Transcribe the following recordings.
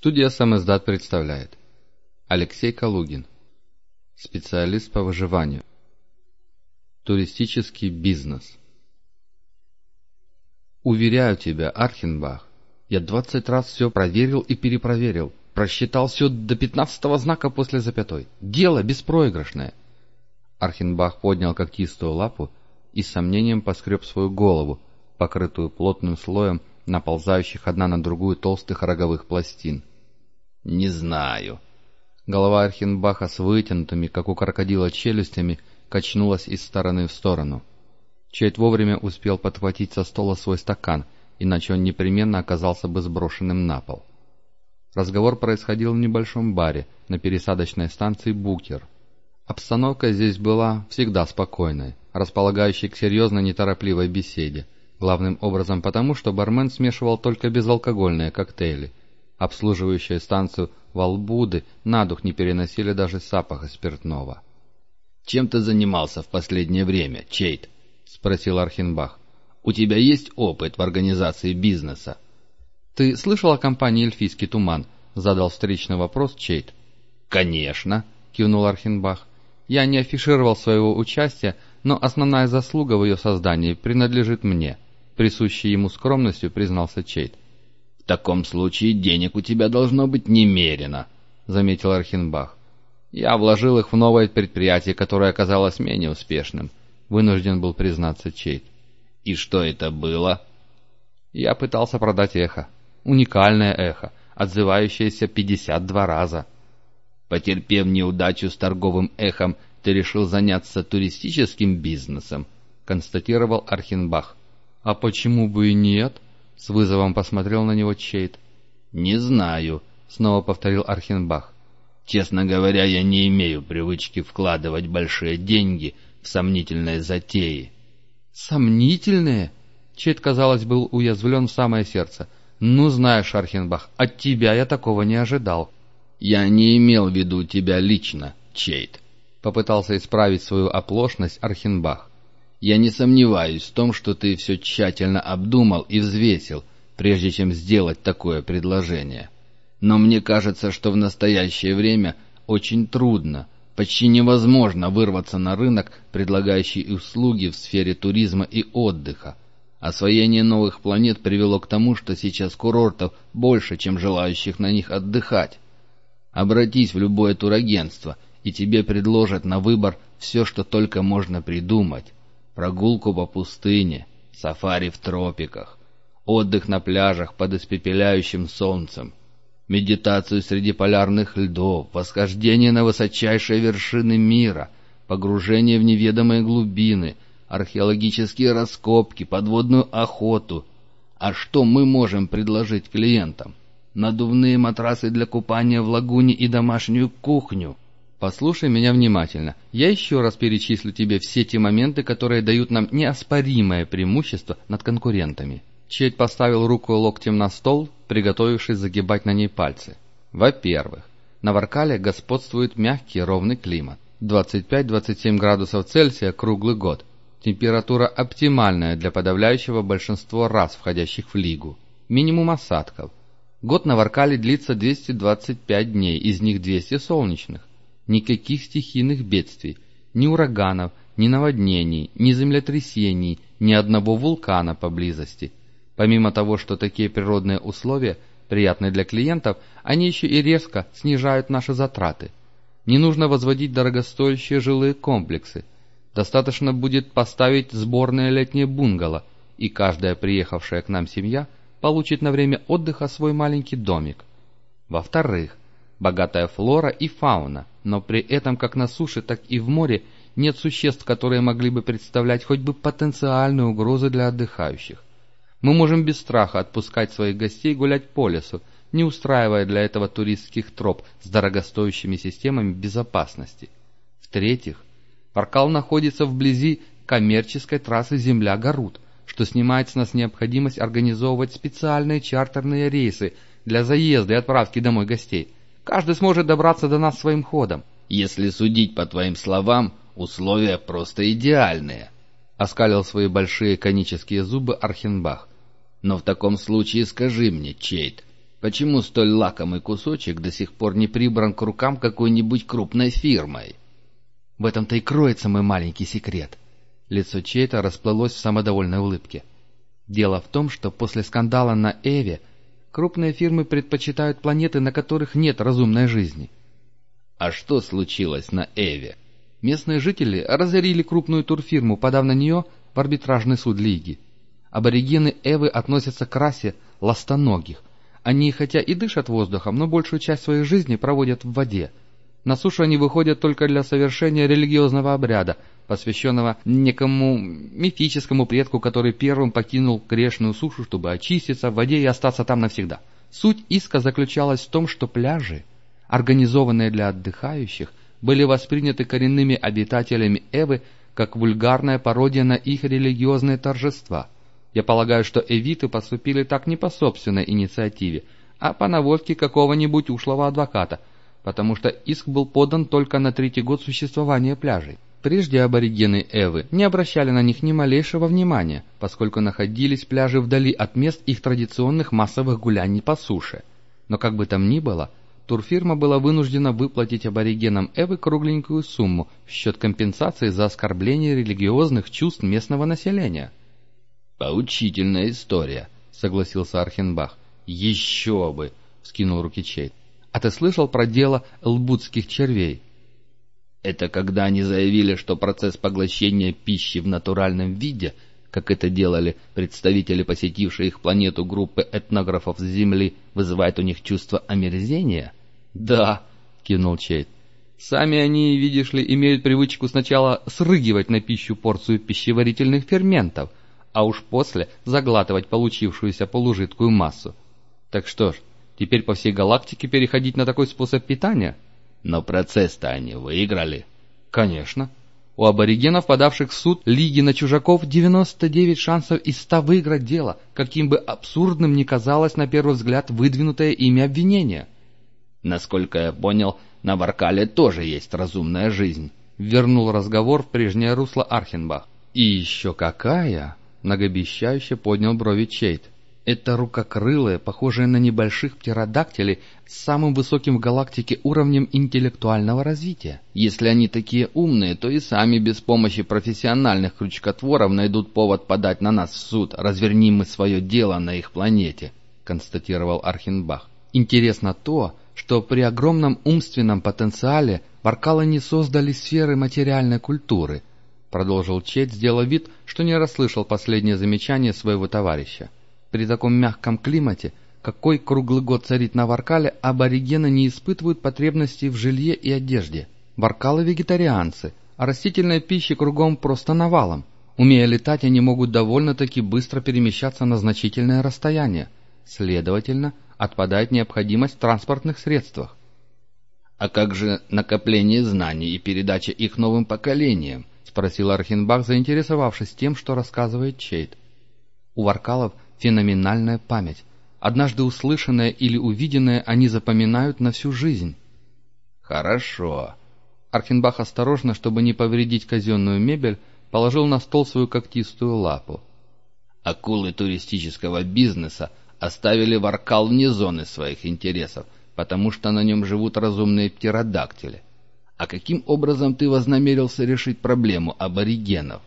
Студия «Самиздат» представляет Алексей Калугин Специалист по выживанию Туристический бизнес Уверяю тебя, Архенбах, я двадцать раз все проверил и перепроверил, просчитал все до пятнадцатого знака после запятой. Дело беспроигрышное. Архенбах поднял когтистую лапу и с сомнением поскреб свою голову, покрытую плотным слоем наползающих одна на другую толстых роговых пластин. «Не знаю». Голова Архенбаха с вытянутыми, как у крокодила, челюстями качнулась из стороны в сторону. Чейд вовремя успел подхватить со стола свой стакан, иначе он непременно оказался бы сброшенным на пол. Разговор происходил в небольшом баре на пересадочной станции «Букер». Обстановка здесь была всегда спокойной, располагающей к серьезно неторопливой беседе — главным образом потому, что бармен смешивал только безалкогольные коктейли. Обслуживающие станцию Валбуды на дух не переносили даже запаха спиртного. «Чем ты занимался в последнее время, Чейт?» — спросил Архенбах. «У тебя есть опыт в организации бизнеса?» «Ты слышал о компании «Эльфийский туман»?» — задал встречный вопрос Чейт. «Конечно», — кивнул Архенбах. «Я не афишировал своего участия, но основная заслуга в ее создании принадлежит мне» присущей ему скромностью, признался Чейт. «В таком случае денег у тебя должно быть немерено», — заметил Архенбах. «Я вложил их в новое предприятие, которое оказалось менее успешным», — вынужден был признаться Чейт. «И что это было?» «Я пытался продать эхо. Уникальное эхо, отзывающееся 52 раза». «Потерпев неудачу с торговым эхом, ты решил заняться туристическим бизнесом», — констатировал Архенбах. «А почему бы и нет?» — с вызовом посмотрел на него Чейт. «Не знаю», — снова повторил Архенбах. «Честно говоря, я не имею привычки вкладывать большие деньги в сомнительные затеи». «Сомнительные?» Чейт, казалось, был уязвлен в самое сердце. «Ну, знаешь, Архенбах, от тебя я такого не ожидал». «Я не имел в виду тебя лично, Чейт», — попытался исправить свою оплошность Архенбах. Я не сомневаюсь в том, что ты все тщательно обдумал и взвесил, прежде чем сделать такое предложение. Но мне кажется, что в настоящее время очень трудно, почти невозможно вырваться на рынок, предлагающий услуги в сфере туризма и отдыха. Освоение новых планет привело к тому, что сейчас курортов больше, чем желающих на них отдыхать. Обратись в любое турагентство, и тебе предложат на выбор все, что только можно придумать прогулку по пустыне, сафари в тропиках, отдых на пляжах под испепеляющим солнцем, медитацию среди полярных льдов, восхождение на высочайшие вершины мира, погружение в неведомые глубины, археологические раскопки, подводную охоту. А что мы можем предложить клиентам? Надувные матрасы для купания в лагуне и домашнюю кухню — Послушай меня внимательно. Я еще раз перечислю тебе все те моменты, которые дают нам неоспоримое преимущество над конкурентами. Чейд поставил руку локтем на стол, приготовившись загибать на ней пальцы. Во-первых, на Варкале господствует мягкий ровный климат. 25-27 градусов Цельсия круглый год. Температура оптимальная для подавляющего большинства рас, входящих в Лигу. Минимум осадков. Год на Варкале длится 225 дней, из них 200 солнечных никаких стихийных бедствий, ни ураганов, ни наводнений, ни землетрясений, ни одного вулкана поблизости. Помимо того, что такие природные условия приятны для клиентов, они еще и резко снижают наши затраты. Не нужно возводить дорогостоящие жилые комплексы. Достаточно будет поставить сборное летнее бунгало, и каждая приехавшая к нам семья получит на время отдыха свой маленький домик. Во-вторых, богатая флора и фауна, но при этом как на суше, так и в море нет существ, которые могли бы представлять хоть бы потенциальную угрозу для отдыхающих. Мы можем без страха отпускать своих гостей гулять по лесу, не устраивая для этого туристских троп с дорогостоящими системами безопасности. В-третьих, Паркал находится вблизи коммерческой трассы Земля-Гарут, что снимает с нас необходимость организовывать специальные чартерные рейсы для заезда и отправки домой гостей – Каждый сможет добраться до нас своим ходом. Если судить по твоим словам, условия просто идеальные. Оскалил свои большие конические зубы Архенбах. Но в таком случае скажи мне, Чейт, Почему столь лакомый кусочек до сих пор не прибран к рукам какой-нибудь крупной фирмой? В этом-то и кроется мой маленький секрет. Лицо Чейта расплылось в самодовольной улыбке. Дело в том, что после скандала на Эве крупные фирмы предпочитают планеты, на которых нет разумной жизни. А что случилось на Эве? Местные жители разорили крупную турфирму, подав на нее в арбитражный суд Лиги. Аборигены Эвы относятся к расе ластоногих. Они хотя и дышат воздухом, но большую часть своей жизни проводят в воде. На сушу они выходят только для совершения религиозного обряда, посвященного некому мифическому предку, который первым покинул грешную сушу, чтобы очиститься в воде и остаться там навсегда. Суть иска заключалась в том, что пляжи, организованные для отдыхающих, были восприняты коренными обитателями Эвы как вульгарная пародия на их религиозные торжества. Я полагаю, что эвиты поступили так не по собственной инициативе, а по наводке какого-нибудь ушлого адвоката, потому что иск был подан только на третий год существования пляжей. Прежде аборигены Эвы не обращали на них ни малейшего внимания, поскольку находились пляжи вдали от мест их традиционных массовых гуляний по суше. Но как бы там ни было, турфирма была вынуждена выплатить аборигенам Эвы кругленькую сумму в счет компенсации за оскорбление религиозных чувств местного населения. «Поучительная история», — согласился Архенбах. «Еще бы!» — вскинул руки Чейт. «А ты слышал про дело лбутских червей?» Это когда они заявили, что процесс поглощения пищи в натуральном виде, как это делали представители посетившей их планету группы этнографов с Земли, вызывает у них чувство омерзения? «Да», — кинул Чейт. «Сами они, видишь ли, имеют привычку сначала срыгивать на пищу порцию пищеварительных ферментов, а уж после заглатывать получившуюся полужидкую массу. Так что ж, теперь по всей галактике переходить на такой способ питания?» Но процесс-то они выиграли. Конечно. У аборигенов, подавших в суд Лиги на чужаков, 99 шансов из 100 выиграть дело, каким бы абсурдным ни казалось на первый взгляд выдвинутое ими обвинение. Насколько я понял, на Варкале тоже есть разумная жизнь. Вернул разговор в прежнее русло Архенбах. И еще какая! Многообещающе поднял брови Чейт. Это рукокрылые, похожие на небольших птеродактилей, с самым высоким в галактике уровнем интеллектуального развития. Если они такие умные, то и сами без помощи профессиональных крючкотворов найдут повод подать на нас в суд, развернем мы свое дело на их планете, констатировал Архенбах. Интересно то, что при огромном умственном потенциале Варкалы не создали сферы материальной культуры, продолжил Чет, сделав вид, что не расслышал последнее замечание своего товарища. При таком мягком климате, какой круглый год царит на Варкале, аборигены не испытывают потребностей в жилье и одежде. Варкалы вегетарианцы, а растительной пищи кругом просто навалом. Умея летать, они могут довольно-таки быстро перемещаться на значительное расстояние. Следовательно, отпадает необходимость в транспортных средствах. «А как же накопление знаний и передача их новым поколениям?» — спросил Архенбах, заинтересовавшись тем, что рассказывает Чейт. У Варкалов феноменальная память. Однажды услышанное или увиденное они запоминают на всю жизнь. Хорошо. Архенбах осторожно, чтобы не повредить казенную мебель, положил на стол свою когтистую лапу. Акулы туристического бизнеса оставили Варкал вне зоны своих интересов, потому что на нем живут разумные птеродактили. А каким образом ты вознамерился решить проблему аборигенов?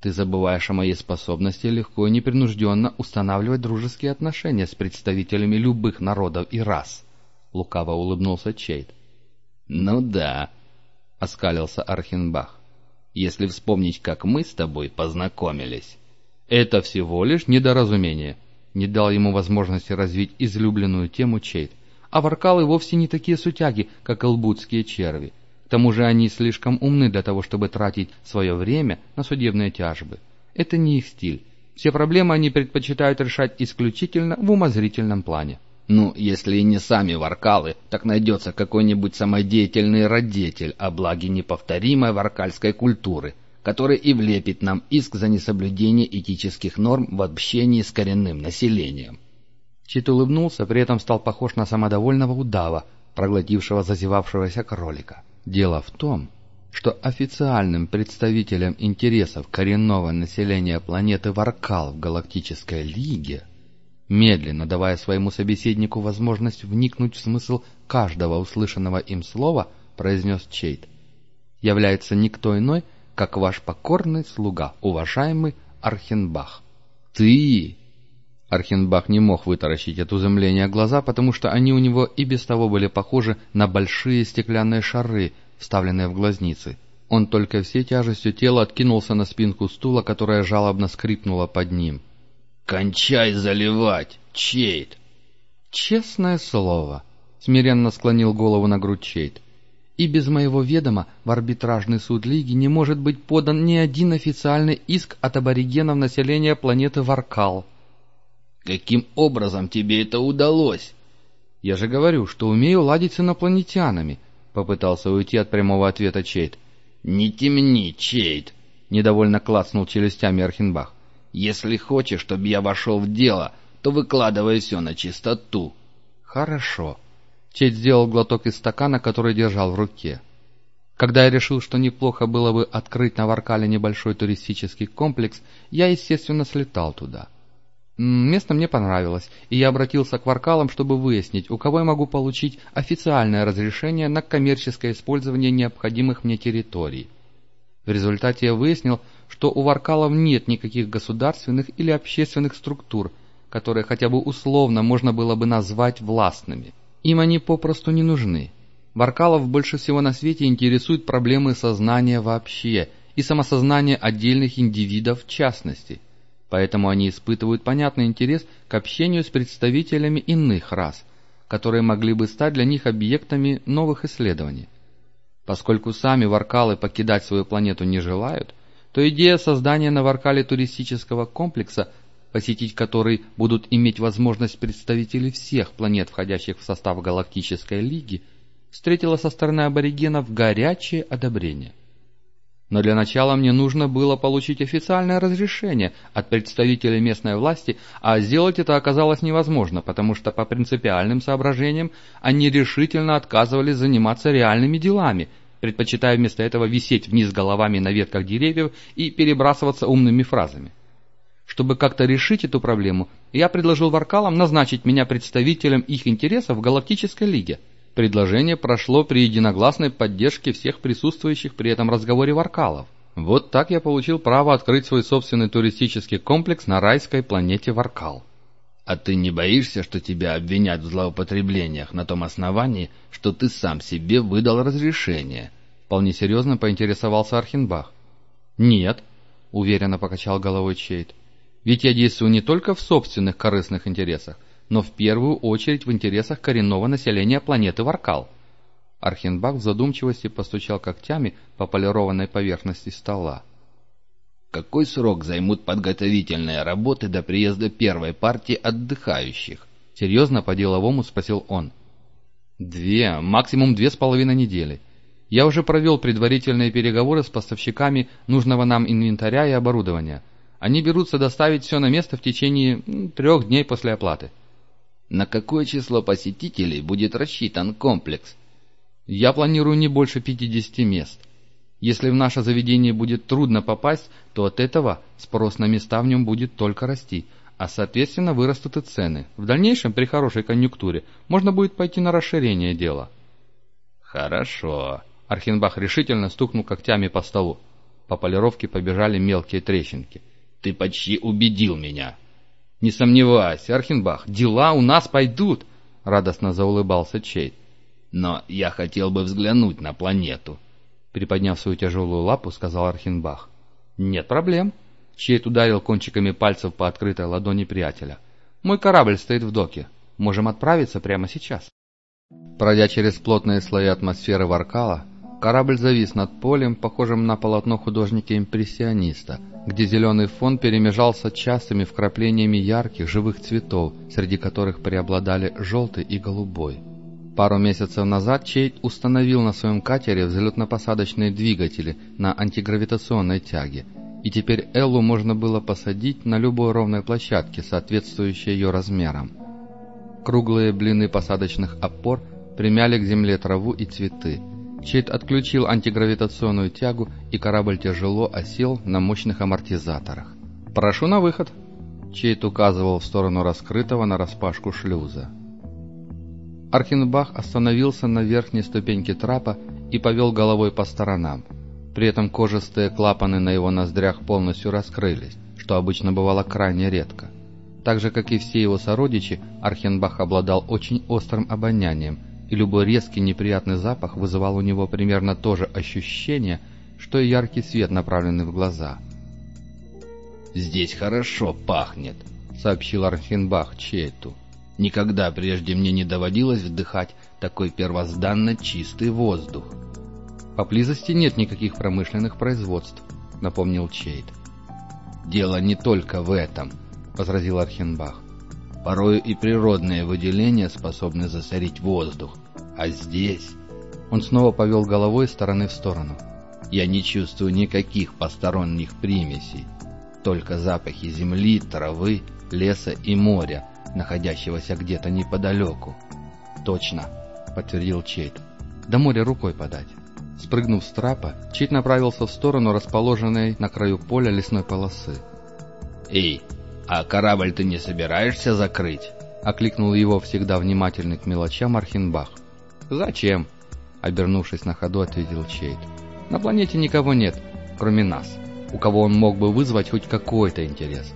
Ты забываешь о моей способности легко и непринужденно устанавливать дружеские отношения с представителями любых народов и рас. Лукаво улыбнулся Чейд. «Ну да», — оскалился Архенбах. «Если вспомнить, как мы с тобой познакомились...» «Это всего лишь недоразумение», — не дал ему возможности развить излюбленную тему Чейд. «А варкалы вовсе не такие сутяги, как элбутские черви. К тому же они слишком умны для того, чтобы тратить свое время на судебные тяжбы. Это не их стиль. Все проблемы они предпочитают решать исключительно в умозрительном плане. Ну, если и не сами варкалы, так найдется какой-нибудь самодеятельный родитель о благе неповторимой варкальской культуры, который и влепит нам иск за несоблюдение этических норм в общении с коренным населением. Чит улыбнулся, при этом стал похож на самодовольного удава, проглотившего зазевавшегося кролика. Дело в том, что официальным представителем интересов коренного населения планеты Варкал в Галактической Лиге медленно давая своему собеседнику возможность вникнуть в смысл каждого услышанного им слова, произнес Чейт. «Является никто иной, как ваш покорный слуга, уважаемый Архенбах». «Ты!» Архенбах не мог вытаращить от изумления глаза, потому что они у него и без того были похожи на большие стеклянные шары, вставленные в глазницы. Он только всей тяжестью тела откинулся на спинку стула, которая жалобно скрипнула под ним. «Кончай заливать, Чейт!» «Честное слово!» — смиренно склонил голову на грудь Чейт. «И без моего ведома в арбитражный суд Лиги не может быть подан ни один официальный иск от аборигенов населения планеты Варкал». Каким образом тебе это удалось? Я же говорю, что умею ладить с инопланетянами, попытался уйти от прямого ответа Чейт. Не темни, Чейт, недовольно клацнул челюстями Архенбах. Если хочешь, чтобы я вошел в дело, то выкладывай все на чистоту. Хорошо. Чейт сделал глоток из стакана, который держал в руке. Когда я решил, что неплохо было бы открыть на Варкале небольшой туристический комплекс, я, естественно, слетал туда. — Место мне понравилось, и я обратился к Варкалам, чтобы выяснить, у кого я могу получить официальное разрешение на коммерческое использование необходимых мне территорий. В результате я выяснил, что у Варкалов нет никаких государственных или общественных структур, которые хотя бы условно можно было бы назвать властными. Им они попросту не нужны. Варкалов больше всего на свете интересуют проблемы сознания вообще и самосознание отдельных индивидов в частности – Поэтому они испытывают понятный интерес к общению с представителями иных рас, которые могли бы стать для них объектами новых исследований. Поскольку сами варкалы покидать свою планету не желают, то идея создания на Варкале туристического комплекса, посетить который будут иметь возможность представители всех планет, входящих в состав Галактической Лиги, встретила со стороны аборигенов горячее одобрение. Но для начала мне нужно было получить официальное разрешение от представителей местной власти, а сделать это оказалось невозможно, потому что по принципиальным соображениям они решительно отказывались заниматься реальными делами, предпочитая вместо этого висеть вниз головами на ветках деревьев и перебрасываться умными фразами. Чтобы как-то решить эту проблему, я предложил Варкалам назначить меня представителем их интересов в Галактической Лиге – Предложение прошло при единогласной поддержке всех присутствующих при этом разговоре Варкалов. Вот так я получил право открыть свой собственный туристический комплекс на райской планете Варкал. А ты не боишься, что тебя обвинят в злоупотреблениях на том основании, что ты сам себе выдал разрешение? Вполне серьезно поинтересовался Архенбах. Нет, уверенно покачал головой Чейт. Ведь я действую не только в собственных корыстных интересах, но в первую очередь в интересах коренного населения планеты Варкал. Архенбах в задумчивости постучал когтями по полированной поверхности стола. «Какой срок займут подготовительные работы до приезда первой партии отдыхающих?» Серьезно по-деловому спросил он. «Две, максимум две с половиной недели. Я уже провел предварительные переговоры с поставщиками нужного нам инвентаря и оборудования. Они берутся доставить все на место в течение трех дней после оплаты». На какое число посетителей будет рассчитан комплекс? Я планирую не больше 50 мест. Если в наше заведение будет трудно попасть, то от этого спрос на места в нем будет только расти, а соответственно вырастут и цены. В дальнейшем, при хорошей конъюнктуре, можно будет пойти на расширение дела. Хорошо. Архенбах решительно стукнул когтями по столу. По полировке побежали мелкие трещинки. Ты почти убедил меня. «Не сомневайся, Архенбах, дела у нас пойдут!» — радостно заулыбался Чейт. «Но я хотел бы взглянуть на планету», — приподняв свою тяжелую лапу, сказал Архенбах. «Нет проблем», — Чейт ударил кончиками пальцев по открытой ладони приятеля. «Мой корабль стоит в доке. Можем отправиться прямо сейчас». Пройдя через плотные слои атмосферы Варкала, Корабль завис над полем, похожим на полотно художника-импрессиониста, где зеленый фон перемежался частыми вкраплениями ярких живых цветов, среди которых преобладали желтый и голубой. Пару месяцев назад Чейт установил на своем катере взлетно-посадочные двигатели на антигравитационной тяге, и теперь Эллу можно было посадить на любой ровной площадке, соответствующей ее размерам. Круглые блины посадочных опор примяли к земле траву и цветы, Чейт отключил антигравитационную тягу, и корабль тяжело осел на мощных амортизаторах. «Прошу на выход!» Чейт указывал в сторону раскрытого нараспашку шлюза. Архенбах остановился на верхней ступеньке трапа и повел головой по сторонам. При этом кожистые клапаны на его ноздрях полностью раскрылись, что обычно бывало крайне редко. Так же, как и все его сородичи, Архенбах обладал очень острым обонянием, и любой резкий неприятный запах вызывал у него примерно то же ощущение, что и яркий свет, направленный в глаза. «Здесь хорошо пахнет», — сообщил Архенбах Чейту. «Никогда прежде мне не доводилось вдыхать такой первозданно чистый воздух». «Поблизости нет никаких промышленных производств», — напомнил Чейт. «Дело не только в этом», — возразил Архенбах. «Порою и природные выделения способны засорить воздух. А здесь...» Он снова повел головой из стороны в сторону. «Я не чувствую никаких посторонних примесей, только запахи земли, травы, леса и моря, находящегося где-то неподалеку». «Точно», — подтвердил Чейт. «До моря рукой подать». Спрыгнув с трапа, Чейт направился в сторону расположенной на краю поля лесной полосы. «Эй, «А корабль ты не собираешься закрыть?» — окликнул его всегда внимательный к мелочам Архенбах. «Зачем?» — обернувшись на ходу, ответил Чейд. «На планете никого нет, кроме нас, у кого он мог бы вызвать хоть какой-то интерес».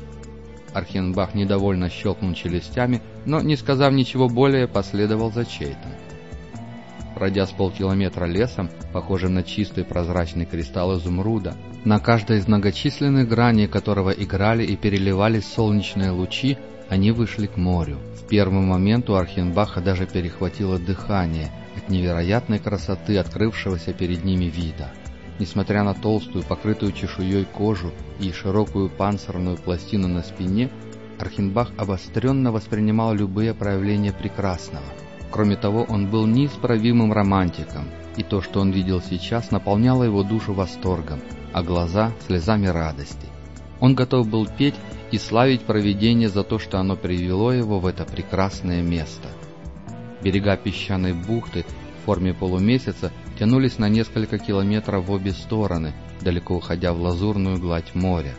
Архенбах недовольно щелкнул челюстями, но, не сказав ничего более, последовал за Чейтом. Пройдя с полкилометра лесом, похожим на чистый прозрачный кристалл изумруда, на каждой из многочисленных граней которого играли и переливались солнечные лучи, они вышли к морю. В первый момент у Архенбаха даже перехватило дыхание от невероятной красоты открывшегося перед ними вида. Несмотря на толстую, покрытую чешуей кожу и широкую панцирную пластину на спине, Архенбах обостренно воспринимал любые проявления прекрасного – Кроме того, он был неисправимым романтиком, и то, что он видел сейчас, наполняло его душу восторгом, а глаза — слезами радости. Он готов был петь и славить провидение за то, что оно привело его в это прекрасное место. Берега песчаной бухты в форме полумесяца тянулись на несколько километров в обе стороны, далеко уходя в лазурную гладь моря.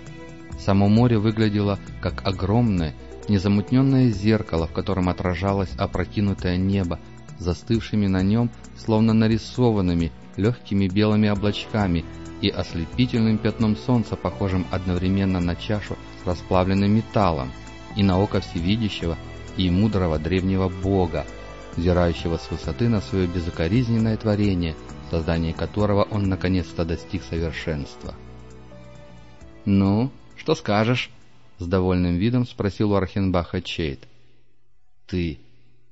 Само море выглядело как огромное незамутненное зеркало, в котором отражалось опрокинутое небо, застывшими на нем, словно нарисованными, легкими белыми облачками и ослепительным пятном солнца, похожим одновременно на чашу с расплавленным металлом и на око всевидящего и мудрого древнего бога, взирающего с высоты на свое безукоризненное творение, создание которого он наконец-то достиг совершенства. «Ну, что скажешь?» — с довольным видом спросил у Архенбаха Чейт. «Ты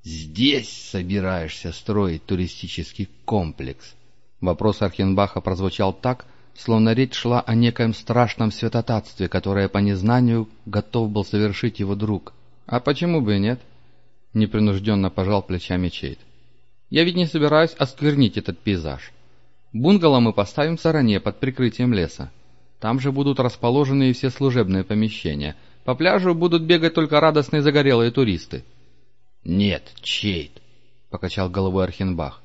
здесь собираешься строить туристический комплекс?» Вопрос Архенбаха прозвучал так, словно речь шла о некоем страшном святотатстве, которое по незнанию готов был совершить его друг. «А почему бы и нет?» — непринужденно пожал плечами Чейт. «Я ведь не собираюсь осквернить этот пейзаж. Бунгало мы поставим в стороне под прикрытием леса. Там же будут расположены и все служебные помещения. По пляжу будут бегать только радостные загорелые туристы. «Нет, Чейт», — покачал головой Архенбах.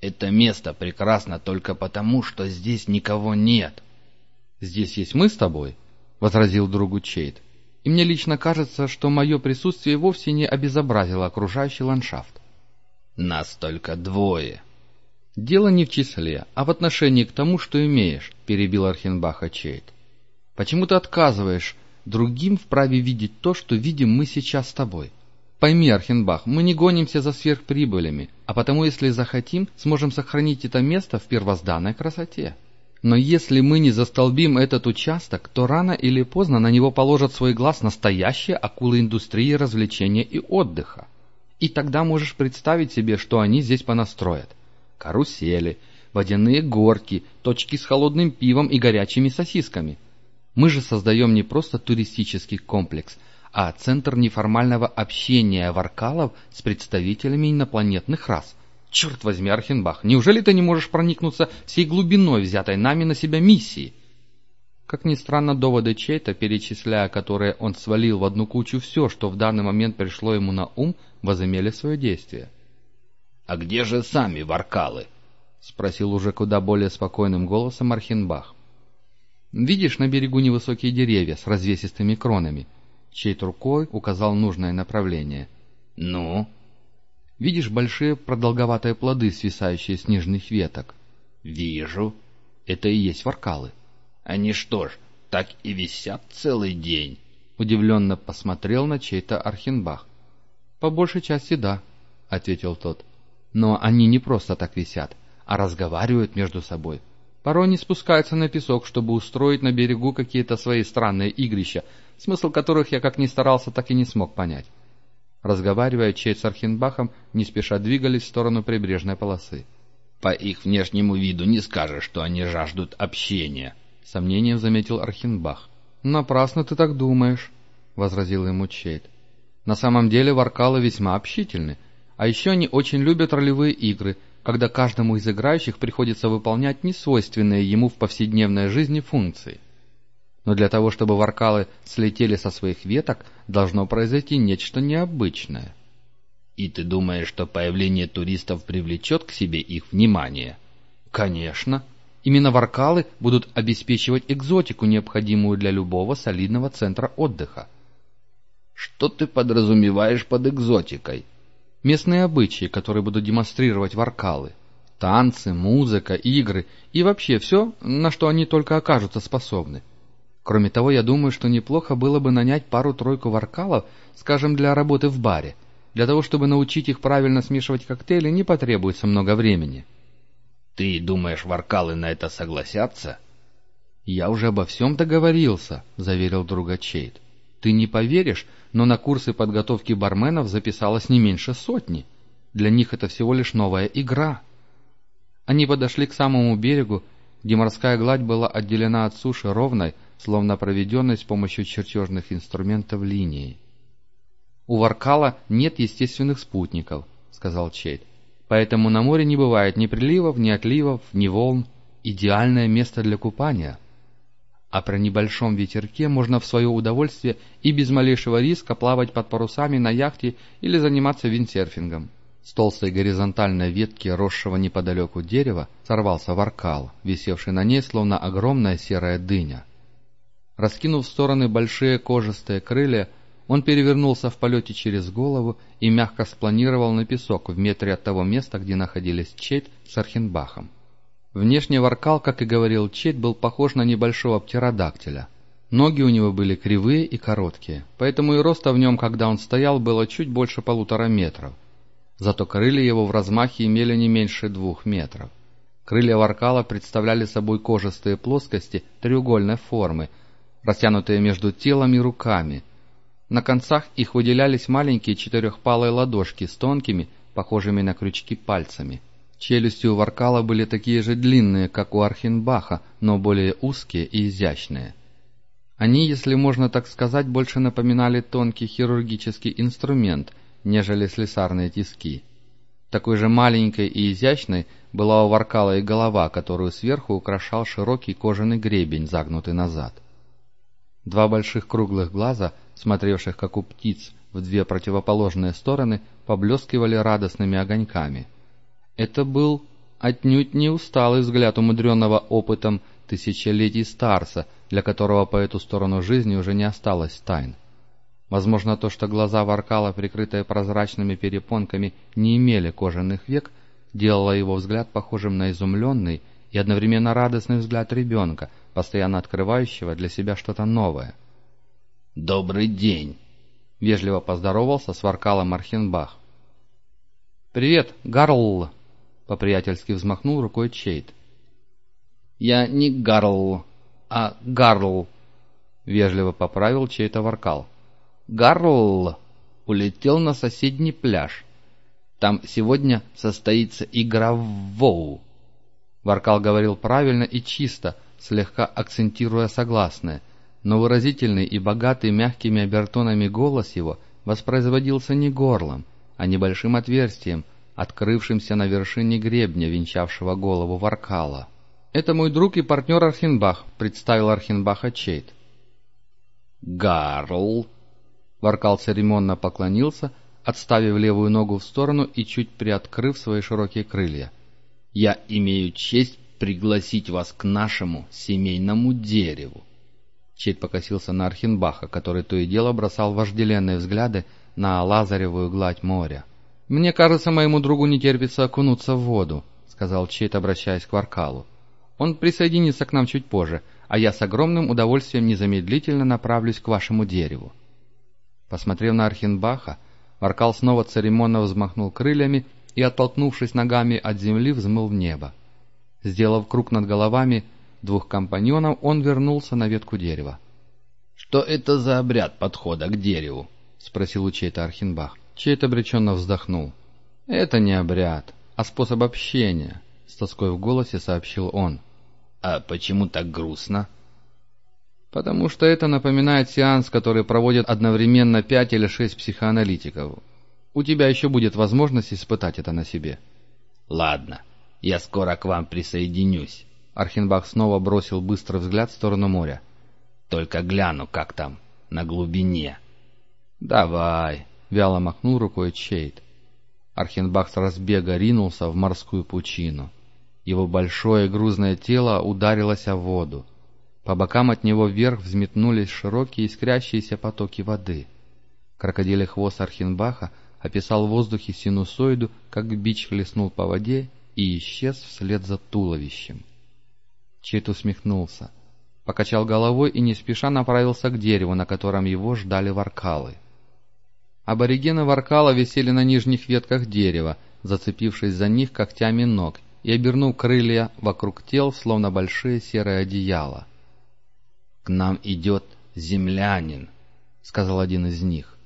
«Это место прекрасно только потому, что здесь никого нет». «Здесь есть мы с тобой», — возразил другу Чейт. «И мне лично кажется, что мое присутствие вовсе не обезобразило окружающий ландшафт». «Нас только двое», «Дело не в числе, а в отношении к тому, что имеешь», — перебил Архенбаха Чейт. «Почему ты отказываешь другим в праве видеть то, что видим мы сейчас с тобой? Пойми, Архенбах, мы не гонимся за сверхприбылями, а потому, если захотим, сможем сохранить это место в первозданной красоте. Но если мы не застолбим этот участок, то рано или поздно на него положат свой глаз настоящие акулы индустрии развлечения и отдыха. И тогда можешь представить себе, что они здесь понастроят карусели, водяные горки, точки с холодным пивом и горячими сосисками. Мы же создаем не просто туристический комплекс, а центр неформального общения варкалов с представителями инопланетных рас. Черт возьми, Архенбах, неужели ты не можешь проникнуться всей глубиной взятой нами на себя миссии? Как ни странно, доводы Чейта, перечисляя которые он свалил в одну кучу все, что в данный момент пришло ему на ум, возымели свое действие. «А где же сами варкалы?» — спросил уже куда более спокойным голосом Архенбах. «Видишь на берегу невысокие деревья с развесистыми кронами? Чейт рукой указал нужное направление. «Ну?» «Видишь большие продолговатые плоды, свисающие с нижних веток?» «Вижу. Это и есть воркалы». «Они что ж, так и висят целый день?» Удивленно посмотрел на чей-то Архенбах. «По большей части да», — ответил тот. «Но они не просто так висят, а разговаривают между собой. Порой не спускаются на песок, чтобы устроить на берегу какие-то свои странные игрища, смысл которых я как ни старался, так и не смог понять. Разговаривая, Чейд с Архенбахом не спеша двигались в сторону прибрежной полосы. «По их внешнему виду не скажешь, что они жаждут общения», — сомнением заметил Архенбах. «Напрасно ты так думаешь», — возразил ему Чейд. «На самом деле варкалы весьма общительны, а еще они очень любят ролевые игры, когда каждому из играющих приходится выполнять несвойственные ему в повседневной жизни функции. Но для того, чтобы варкалы слетели со своих веток, должно произойти нечто необычное. И ты думаешь, что появление туристов привлечет к себе их внимание? Конечно. Именно варкалы будут обеспечивать экзотику, необходимую для любого солидного центра отдыха. Что ты подразумеваешь под экзотикой? Местные обычаи, которые будут демонстрировать варкалы. Танцы, музыка, игры и вообще все, на что они только окажутся способны. Кроме того, я думаю, что неплохо было бы нанять пару-тройку варкалов, скажем, для работы в баре. Для того, чтобы научить их правильно смешивать коктейли, не потребуется много времени. «Ты думаешь, варкалы на это согласятся?» «Я уже обо всем договорился», — заверил друга Чейд. «Ты не поверишь, но на курсы подготовки барменов записалось не меньше сотни. Для них это всего лишь новая игра». Они подошли к самому берегу, где морская гладь была отделена от суши ровной, словно проведенной с помощью чертежных инструментов линией. «У Варкала нет естественных спутников», — сказал Чейд. Поэтому на море не бывает ни приливов, ни отливов, ни волн. Идеальное место для купания. А при небольшом ветерке можно в свое удовольствие и без малейшего риска плавать под парусами на яхте или заниматься виндсерфингом. С толстой горизонтальной ветки, росшего неподалеку дерева, сорвался воркал, висевший на ней, словно огромная серая дыня. Раскинув в стороны большие кожистые крылья, он перевернулся в полете через голову и мягко спланировал на песок в метре от того места, где находились Чейт с Архенбахом. Внешне воркал, как и говорил Чейт, был похож на небольшого птеродактиля. Ноги у него были кривые и короткие, поэтому и роста в нем, когда он стоял, было чуть больше полутора метров. Зато крылья его в размахе имели не меньше двух метров. Крылья воркала представляли собой кожистые плоскости треугольной формы, растянутые между телом и руками – на концах их выделялись маленькие четырехпалые ладошки с тонкими, похожими на крючки пальцами. Челюсти у Варкала были такие же длинные, как у Архенбаха, но более узкие и изящные. Они, если можно так сказать, больше напоминали тонкий хирургический инструмент, нежели слесарные тиски. Такой же маленькой и изящной была у Варкала и голова, которую сверху украшал широкий кожаный гребень, загнутый назад. Два больших круглых глаза, смотревших как у птиц в две противоположные стороны, поблескивали радостными огоньками. Это был отнюдь не усталый взгляд умудренного опытом тысячелетий старца, для которого по эту сторону жизни уже не осталось тайн. Возможно, то, что глаза Варкала, прикрытые прозрачными перепонками, не имели кожаных век, делало его взгляд похожим на изумленный и одновременно радостный взгляд ребенка, постоянно открывающего для себя что-то новое. «Добрый день!» — вежливо поздоровался с Варкалом Архенбах. «Привет, Гарл!» — по-приятельски взмахнул рукой Чейт. «Я не Гарл, а Гарл!» — вежливо поправил чей-то Варкал. «Гарл улетел на соседний пляж. Там сегодня состоится игра в Воу». Варкал говорил правильно и чисто, слегка акцентируя согласное, но выразительный и богатый мягкими обертонами голос его воспроизводился не горлом, а небольшим отверстием, открывшимся на вершине гребня, венчавшего голову Варкала. «Это мой друг и партнер Архенбах», — представил Архенбаха Чейт. «Гарл!» Варкал церемонно поклонился, отставив левую ногу в сторону и чуть приоткрыв свои широкие крылья. «Я имею честь пригласить вас к нашему семейному дереву. Чейд покосился на Архенбаха, который то и дело бросал вожделенные взгляды на лазаревую гладь моря. «Мне кажется, моему другу не терпится окунуться в воду», — сказал Чейд, обращаясь к Варкалу. «Он присоединится к нам чуть позже, а я с огромным удовольствием незамедлительно направлюсь к вашему дереву». Посмотрев на Архенбаха, Варкал снова церемонно взмахнул крыльями и, оттолкнувшись ногами от земли, взмыл в небо. Сделав круг над головами двух компаньонов, он вернулся на ветку дерева. «Что это за обряд подхода к дереву?» — спросил у чей-то Архенбах. Чей-то обреченно вздохнул. «Это не обряд, а способ общения», — с тоской в голосе сообщил он. «А почему так грустно?» «Потому что это напоминает сеанс, который проводят одновременно пять или шесть психоаналитиков. У тебя еще будет возможность испытать это на себе». «Ладно, я скоро к вам присоединюсь». Архенбах снова бросил быстрый взгляд в сторону моря. «Только гляну, как там, на глубине». «Давай», — вяло махнул рукой Чейд. Архенбах с разбега ринулся в морскую пучину. Его большое грузное тело ударилось о воду. По бокам от него вверх взметнулись широкие искрящиеся потоки воды. Крокодилий хвост Архенбаха описал в воздухе синусоиду, как бич хлестнул по воде и исчез вслед за туловищем. Чет усмехнулся, покачал головой и не спеша направился к дереву, на котором его ждали варкалы. Аборигены варкала висели на нижних ветках дерева, зацепившись за них когтями ног и обернув крылья вокруг тел, словно большие серые одеяла. «К нам идет землянин», — сказал один из них.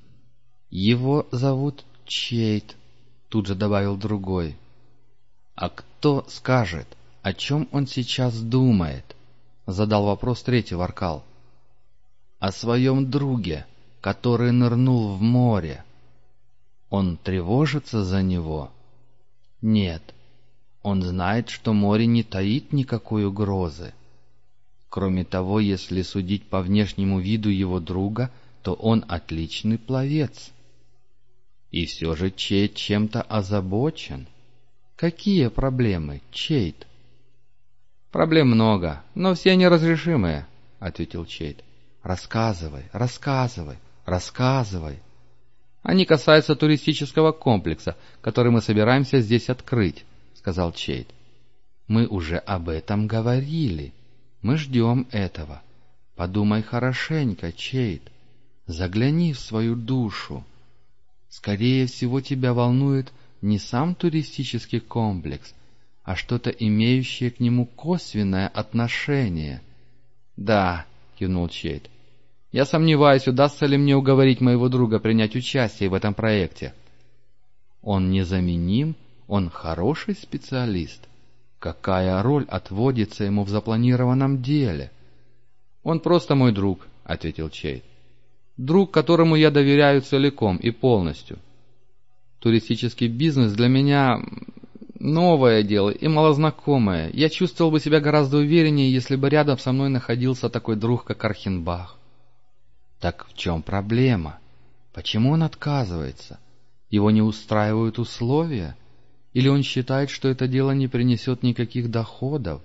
«Его зовут Чейт», — тут же добавил другой. «А кто скажет, о чем он сейчас думает?» — задал вопрос третий Варкал. «О своем друге, который нырнул в море. Он тревожится за него?» «Нет, он знает, что море не таит никакой угрозы. Кроме того, если судить по внешнему виду его друга, то он отличный пловец. И все же Чейт чем-то озабочен. Какие проблемы, Чейт? Проблем много, но все неразрешимые, ответил Чейт. Рассказывай, рассказывай, рассказывай. Они касаются туристического комплекса, который мы собираемся здесь открыть, сказал Чейт. Мы уже об этом говорили. Мы ждем этого. Подумай хорошенько, Чейт. Загляни в свою душу. Скорее всего, тебя волнует не сам туристический комплекс, а что-то имеющее к нему косвенное отношение. «Да», — кивнул Чейд, — «я сомневаюсь, удастся ли мне уговорить моего друга принять участие в этом проекте». «Он незаменим, он хороший специалист. Какая роль отводится ему в запланированном деле?» «Он просто мой друг», — ответил Чейд. «Друг, которому я доверяю целиком и полностью». Туристический бизнес для меня новое дело и малознакомое. Я чувствовал бы себя гораздо увереннее, если бы рядом со мной находился такой друг, как Архенбах. Так в чем проблема? Почему он отказывается? Его не устраивают условия? Или он считает, что это дело не принесет никаких доходов?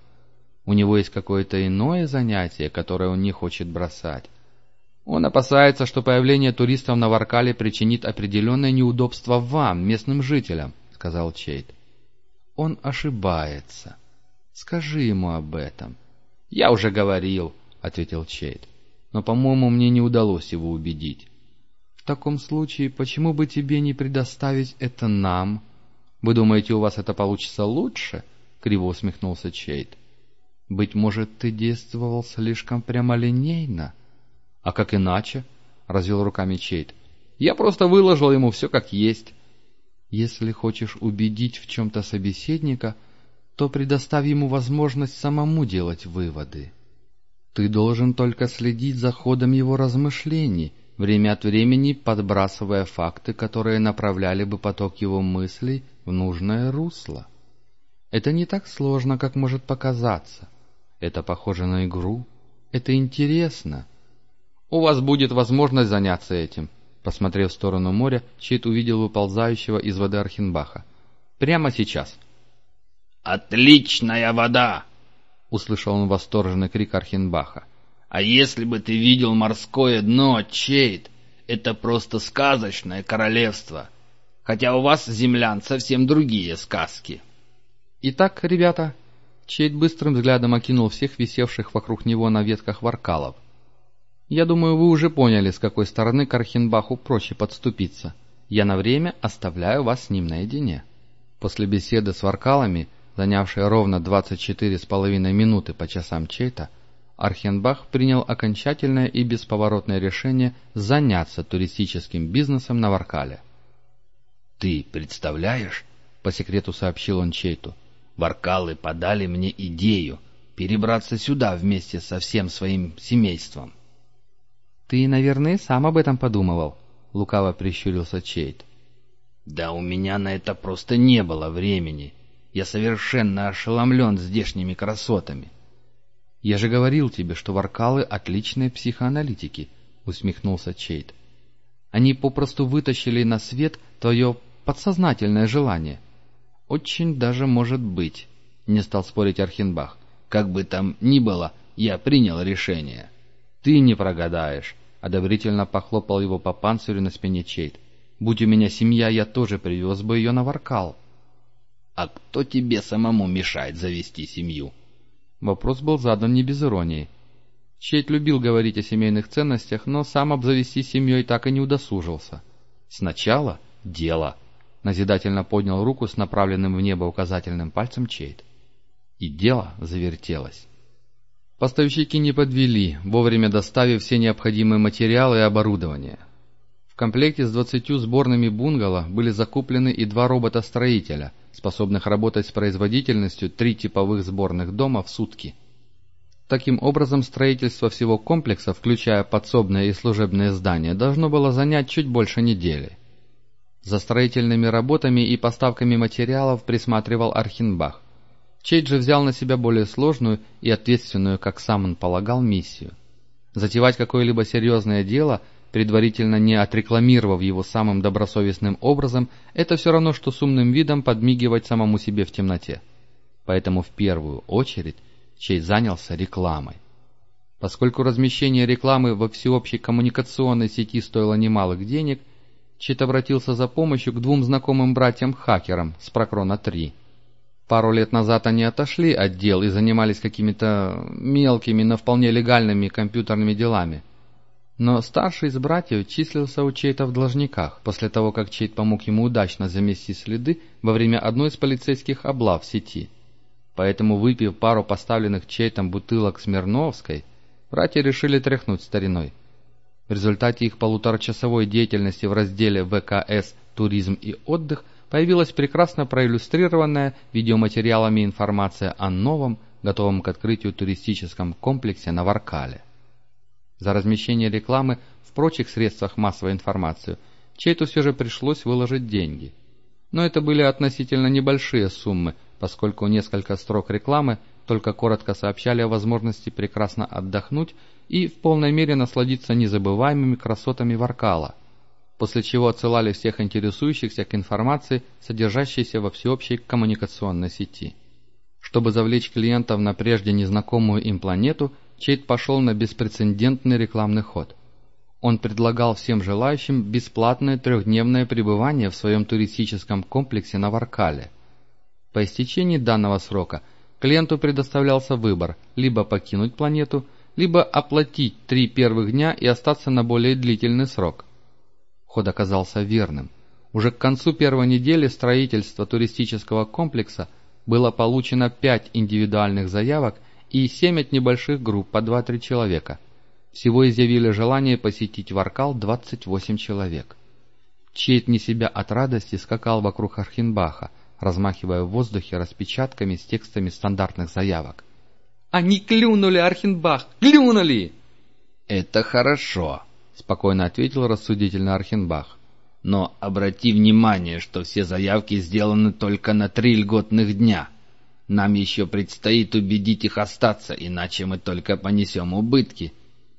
У него есть какое-то иное занятие, которое он не хочет бросать? Он опасается, что появление туристов на Варкале причинит определенное неудобство вам, местным жителям, сказал Чейд. Он ошибается. Скажи ему об этом. Я уже говорил, ответил Чейд. Но, по-моему, мне не удалось его убедить. В таком случае, почему бы тебе не предоставить это нам? Вы думаете, у вас это получится лучше? Криво усмехнулся Чейд. Быть может, ты действовал слишком прямолинейно? — «А как иначе?» — развел руками Чейт. «Я просто выложил ему все как есть». «Если хочешь убедить в чем-то собеседника, то предоставь ему возможность самому делать выводы. Ты должен только следить за ходом его размышлений, время от времени подбрасывая факты, которые направляли бы поток его мыслей в нужное русло. Это не так сложно, как может показаться. Это похоже на игру. Это интересно. «У вас будет возможность заняться этим», — посмотрев в сторону моря, Чейт увидел выползающего из воды Архенбаха. «Прямо сейчас». «Отличная вода!» — услышал он восторженный крик Архенбаха. А если бы ты видел морское дно, Чейд, это просто сказочное королевство. Хотя у вас, землян, совсем другие сказки. Итак, ребята, Чейд быстрым взглядом окинул всех висевших вокруг него на ветках варкалов. Я думаю, вы уже поняли, с какой стороны к Архенбаху проще подступиться. Я на время оставляю вас с ним наедине. После беседы с варкалами, занявшей ровно 24 с половиной минуты по часам Чейта, Архенбах принял окончательное и бесповоротное решение заняться туристическим бизнесом на Варкале. «Ты представляешь?» — по секрету сообщил он Чейту. «Варкалы подали мне идею перебраться сюда вместе со всем своим семейством». «Ты, наверное, сам об этом подумывал», — лукаво прищурился Чейт. «Да у меня на это просто не было времени. Я совершенно ошеломлен здешними красотами. «Я же говорил тебе, что варкалы — отличные психоаналитики», — усмехнулся Чейт. «Они попросту вытащили на свет твое подсознательное желание». «Очень даже может быть», — не стал спорить Архенбах. «Как бы там ни было, я принял решение». «Ты не прогадаешь», — одобрительно похлопал его по панцирю на спине Чейт. «Будь у меня семья, я тоже привез бы ее на Варкал». «А кто тебе самому мешает завести семью?» Вопрос был задан не без иронии. Чейт любил говорить о семейных ценностях, но сам обзавести семьей так и не удосужился. «Сначала дело», — назидательно поднял руку с направленным в небо указательным пальцем Чейт. И дело завертелось. Поставщики не подвели, вовремя доставив все необходимые материалы и оборудование. В комплекте с двадцатью сборными бунгало были закуплены и два робота-строителя, способных работать с производительностью три типовых сборных дома в сутки. Таким образом, строительство всего комплекса, включая подсобные и служебные здания, должно было занять чуть больше недели. За строительными работами и поставками материалов присматривал Архинбах. Чейд же взял на себя более сложную и ответственную, как сам он полагал, миссию. Затевать какое-либо серьезное дело – предварительно не отрекламировав его самым добросовестным образом, это все равно, что с умным видом подмигивать самому себе в темноте. Поэтому в первую очередь Чей занялся рекламой. Поскольку размещение рекламы во всеобщей коммуникационной сети стоило немалых денег, Чит обратился за помощью к двум знакомым братьям-хакерам с Прокрона-3. Пару лет назад они отошли от дел и занимались какими-то мелкими, но вполне легальными компьютерными делами – но старший из братьев числился у Чейта в должниках, после того, как Чейт помог ему удачно замести следы во время одной из полицейских облав в сети. Поэтому, выпив пару поставленных Чейтом бутылок Смирновской, братья решили тряхнуть стариной. В результате их полуторачасовой деятельности в разделе ВКС «Туризм и отдых» появилась прекрасно проиллюстрированная видеоматериалами информация о новом, готовом к открытию туристическом комплексе на Варкале. За размещение рекламы в прочих средствах массовой информации Чейту все же пришлось выложить деньги. Но это были относительно небольшие суммы, поскольку несколько строк рекламы только коротко сообщали о возможности прекрасно отдохнуть и в полной мере насладиться незабываемыми красотами Варкала, после чего отсылали всех интересующихся к информации, содержащейся во всеобщей коммуникационной сети. Чтобы завлечь клиентов на прежде незнакомую им планету – Чейд пошел на беспрецедентный рекламный ход. Он предлагал всем желающим бесплатное трехдневное пребывание в своем туристическом комплексе на Варкале. По истечении данного срока клиенту предоставлялся выбор либо покинуть планету, либо оплатить три первых дня и остаться на более длительный срок. Ход оказался верным. Уже к концу первой недели строительства туристического комплекса было получено пять индивидуальных заявок и семь от небольших групп по 2-3 человека. Всего изъявили желание посетить Варкал 28 человек. Чейт не себя от радости скакал вокруг Архенбаха, размахивая в воздухе распечатками с текстами стандартных заявок. «Они клюнули, Архенбах! Клюнули!» «Это хорошо», — спокойно ответил рассудительно Архенбах. «Но обрати внимание, что все заявки сделаны только на три льготных дня». Нам еще предстоит убедить их остаться, иначе мы только понесем убытки.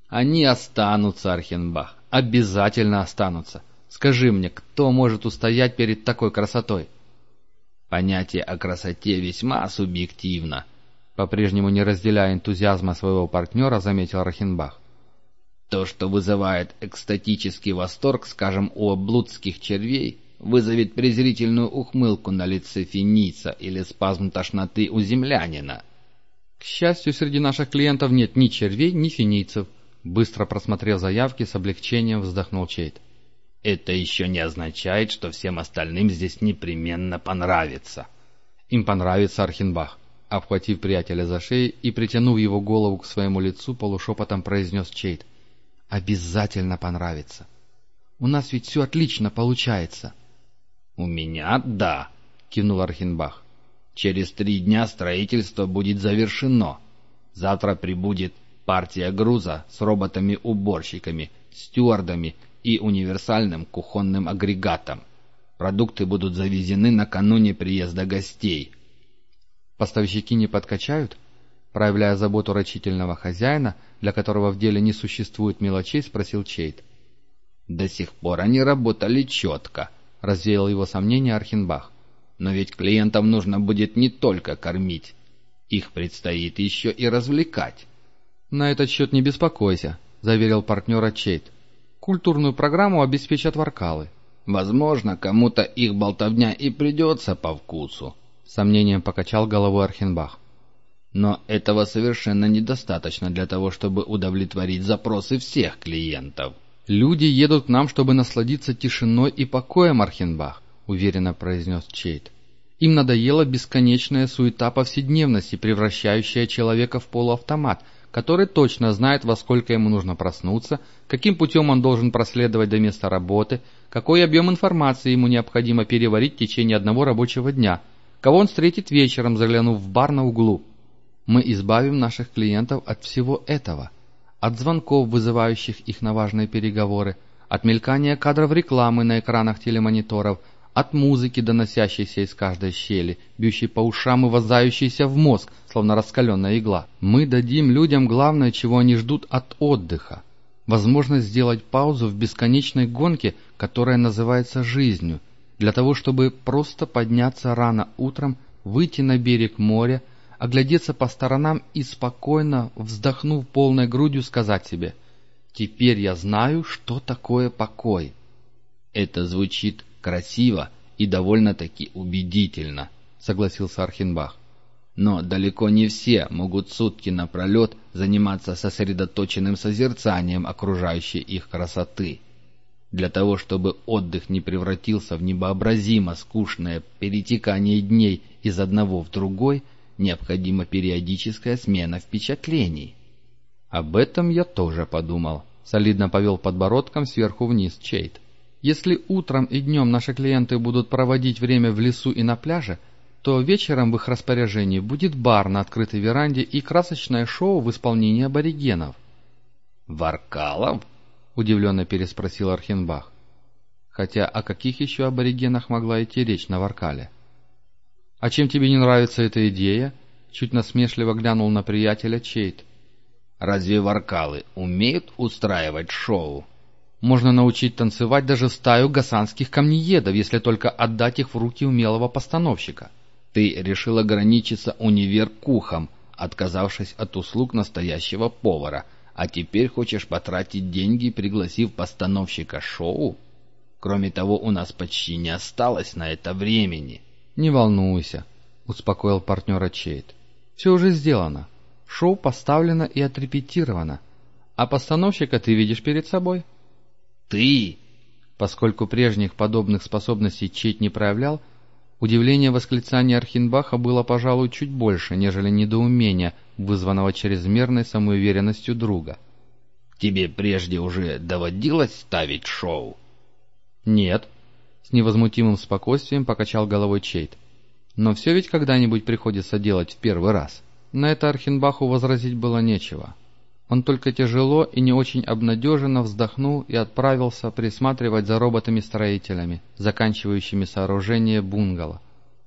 Они останутся, Архенбах, обязательно останутся. Скажи мне, кто может устоять перед такой красотой? Понятие о красоте весьма субъективно, По-прежнему не разделяя энтузиазма своего партнера, заметил Рахенбах. То, что вызывает экстатический восторг, скажем, у облудских червей, вызовет презрительную ухмылку на лице финица или спазм тошноты у землянина. К счастью, среди наших клиентов нет ни червей, ни финицев. Быстро просмотрев заявки, с облегчением вздохнул Чейт. Это еще не означает, что всем остальным здесь непременно понравится. Им понравится Архенбах. Обхватив приятеля за шею и притянув его голову к своему лицу, полушепотом произнес Чейт. «Обязательно понравится. У нас ведь все отлично получается». «У меня — да», — кивнул Архенбах. «Через три дня строительство будет завершено. Завтра прибудет партия груза с роботами-уборщиками, стюардами и универсальным кухонным агрегатом. Продукты будут завезены накануне приезда гостей». «Поставщики не подкачают?» Проявляя заботу рачительного хозяина, для которого в деле не существует мелочей, спросил Чейт. «До сих пор они работали четко», — развеял его сомнения Архенбах. «Но ведь клиентам нужно будет не только кормить. Их предстоит еще и развлекать». «На этот счет не беспокойся», — заверил партнера Чейт. «Культурную программу обеспечат воркалы». «Возможно, кому-то их болтовня и придется по вкусу», — сомнением покачал головой Архенбах. «Но этого совершенно недостаточно для того, чтобы удовлетворить запросы всех клиентов». «Люди едут к нам, чтобы насладиться тишиной и покоем, Архенбах», — уверенно произнес Чейт. «Им надоела бесконечная суета повседневности, превращающая человека в полуавтомат, который точно знает, во сколько ему нужно проснуться, каким путем он должен проследовать до места работы, какой объем информации ему необходимо переварить в течение одного рабочего дня, кого он встретит вечером, заглянув в бар на углу. Мы избавим наших клиентов от всего этого» от звонков, вызывающих их на важные переговоры, от мелькания кадров рекламы на экранах телемониторов, от музыки, доносящейся из каждой щели, бьющей по ушам и возающейся в мозг, словно раскаленная игла. Мы дадим людям главное, чего они ждут от отдыха. Возможность сделать паузу в бесконечной гонке, которая называется жизнью, для того, чтобы просто подняться рано утром, выйти на берег моря, оглядеться по сторонам и спокойно, вздохнув полной грудью, сказать себе «Теперь я знаю, что такое покой». «Это звучит красиво и довольно-таки убедительно», — согласился Архенбах. «Но далеко не все могут сутки напролет заниматься сосредоточенным созерцанием окружающей их красоты». Для того, чтобы отдых не превратился в невообразимо скучное перетекание дней из одного в другой — необходима периодическая смена впечатлений. Об этом я тоже подумал. Солидно повел подбородком сверху вниз Чейт. Если утром и днем наши клиенты будут проводить время в лесу и на пляже, то вечером в их распоряжении будет бар на открытой веранде и красочное шоу в исполнении аборигенов. «Варкалов?» — удивленно переспросил Архенбах. Хотя о каких еще аборигенах могла идти речь на Варкале? «А чем тебе не нравится эта идея?» Чуть насмешливо глянул на приятеля Чейт. «Разве варкалы умеют устраивать шоу?» «Можно научить танцевать даже стаю гасанских камнеедов, если только отдать их в руки умелого постановщика». «Ты решил ограничиться универкухом, отказавшись от услуг настоящего повара, а теперь хочешь потратить деньги, пригласив постановщика шоу? Кроме того, у нас почти не осталось на это времени». «Не волнуйся», — успокоил партнера Чейт. «Все уже сделано. Шоу поставлено и отрепетировано. А постановщика ты видишь перед собой». «Ты!» Поскольку прежних подобных способностей Чейт не проявлял, удивление восклицания Архинбаха было, пожалуй, чуть больше, нежели недоумение, вызванного чрезмерной самоуверенностью друга. «Тебе прежде уже доводилось ставить шоу?» «Нет», с невозмутимым спокойствием покачал головой Чейт. Но все ведь когда-нибудь приходится делать в первый раз. На это Архенбаху возразить было нечего. Он только тяжело и не очень обнадеженно вздохнул и отправился присматривать за роботами-строителями, заканчивающими сооружение бунгало,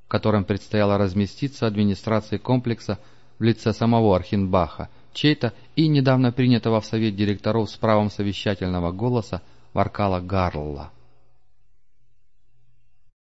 в котором предстояло разместиться администрации комплекса в лице самого Архенбаха, чей-то и недавно принятого в совет директоров с правом совещательного голоса Варкала Гарла.